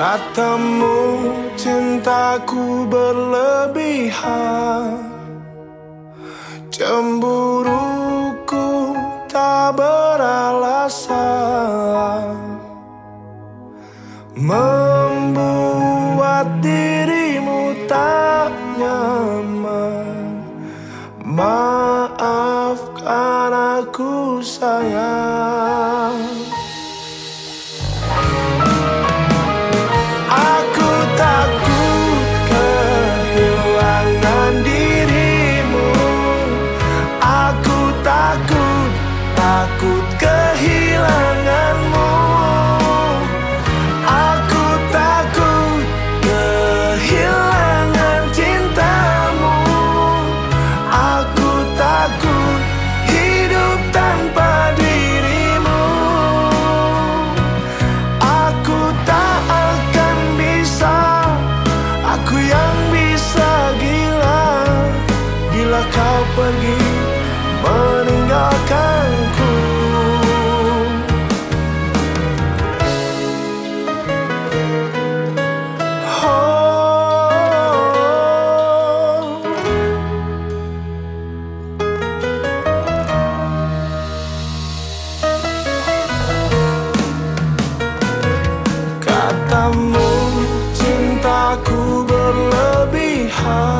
Katamu cintaku berlebihan. Cemburuku tak beralasan. Membuat dirimu tak nyaman. Maafkan aku sayang heart.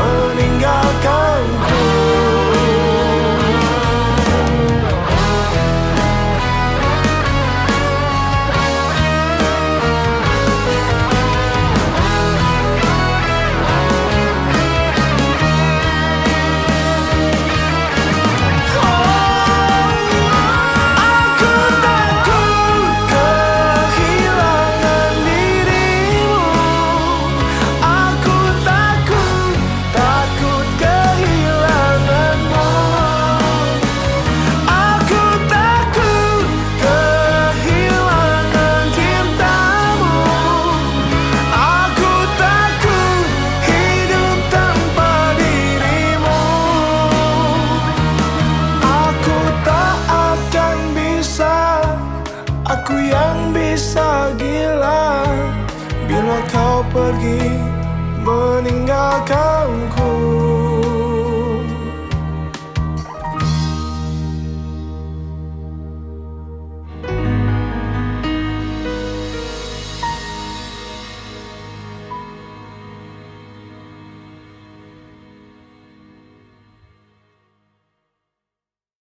meninggalkanku Bila kau pergi meninggalkanku